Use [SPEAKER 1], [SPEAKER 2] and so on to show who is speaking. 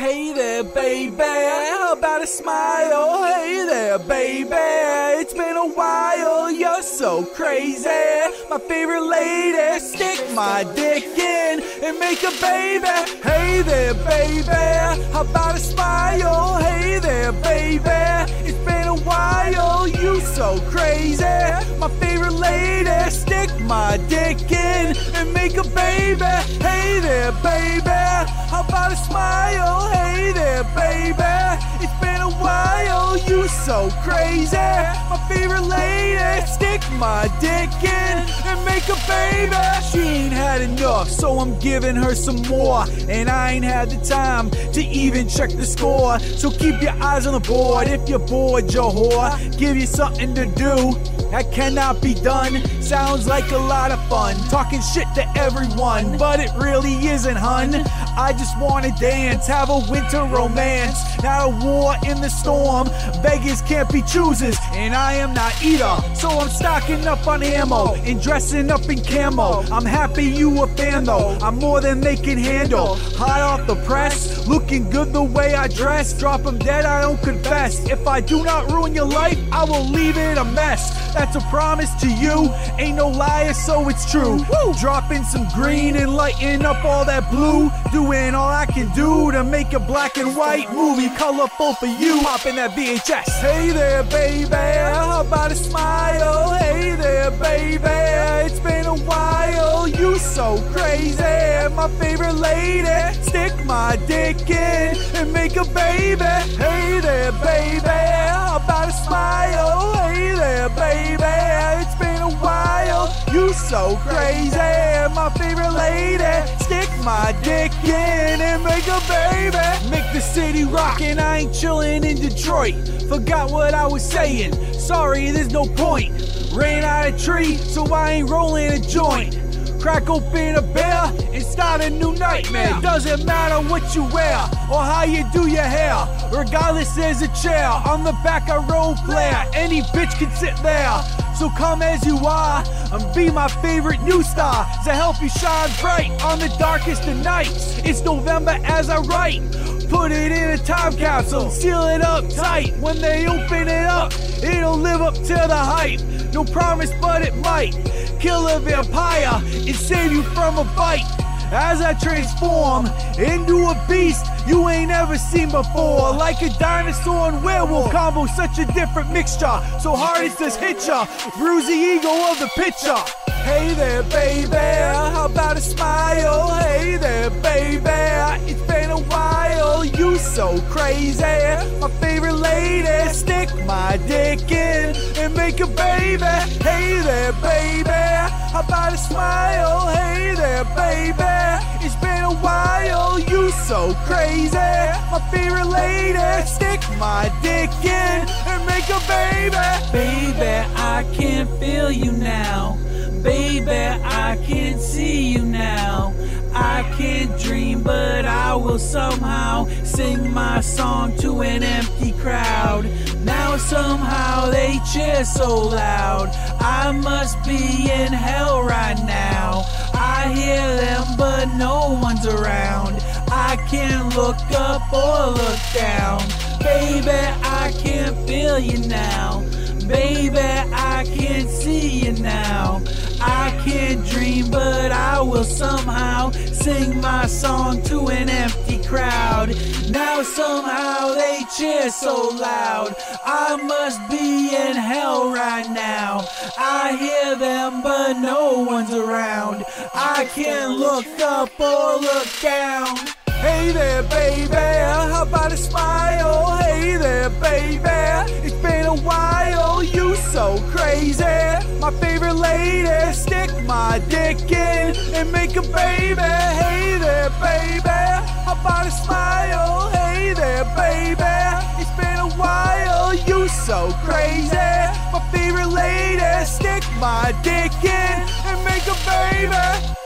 [SPEAKER 1] Hey there, baby. How about a smile? Hey there, baby. It's been a while. You're so crazy. My favorite lady. Stick my dick in and make a baby. Hey there, baby. How about a smile? Hey there, baby. It's been a while. You so crazy. My favorite lady. Stick my dick in and make a baby. Hey there, baby. How about a smile? Hey there, baby. It's been a while. You so crazy. My favorite lady. Stick my dick in and make a baby. She ain't had enough, so I'm giving her some more. And I ain't had the time to even check the score. So keep your eyes on the board. If you're bored, your whore, give you something to do. That cannot be done. Sounds like a lot of fun. Talking shit to everyone, but it really isn't, hun. I just wanna dance, have a winter romance. Not a war in the storm. Beggars can't be choosers, and I am not either. So I'm stocking up on ammo and dressing up in camo. I'm happy you a fan though. I'm more than they can handle. Hot off the press, looking good the way I dress. Drop 'em dead, I don't confess. If I do not ruin your life, I will leave it a mess. That's a promise to you. Ain't no liar, so it's true. Woo! Dropping some green and lighting up all that blue. Doing all I can do to make a black and white movie colorful for you. Popping that VHS. Hey there, baby. How about a smile? Hey there, baby. It's been a while. You so crazy. My favorite lady. Stick my dick in and make a baby. Hey there, baby. How about a smile? Hey there, baby. You so crazy. My favorite lady. Stick my dick in and make a baby. Make the city rock and I ain't chillin' in Detroit. Forgot what I was saying. Sorry, there's no point. Ran out of tree, so I ain't rolling a joint. Crack open a beer and start a new nightmare. Doesn't matter what you wear or how you do your hair. Regardless, there's a chair on the back of road player. Any bitch can sit there. So come as you are and be my favorite new star to help you shine bright on the darkest of nights. It's November as I write. Put it in a time capsule, seal it up tight. When they open it up, it'll live up to the hype. No promise, but it might kill a vampire and save you from a bite. As I transform into a beast you ain't ever seen before, like a dinosaur and werewolf combo, such a different mixture. So hard it just hit ya, bruise the ego of the pitcher. Hey there, baby, how about a smile? Hey there, crazy, my favorite lady. Stick my dick in and make a baby. Hey there, baby, how about a smile? Hey there, baby, it's been a while. You so crazy, my favorite lady. Stick my dick in and make a baby.
[SPEAKER 2] Baby, I can't feel you now. Baby, I can't see you now. I can't dream, but I will somehow sing my song to an empty crowd. Now somehow they cheer so loud. I must be in hell right now. I hear them, but no one's around. I can't look up or look down. Baby, I can't feel you now. Baby, I can't see you now. I can't dream, but I will somehow sing my song to an empty crowd. Now somehow they cheer so loud. I must be in hell right now. I hear them, but no one's around. I can't look up or look down.
[SPEAKER 1] Hey there, baby, how about a smile? Hey there, baby, my dick in and make a baby. Hey there, baby, how about a smile? Hey there, baby, it's been a while. You so crazy, my favorite lady. Stick my dick in and make a baby.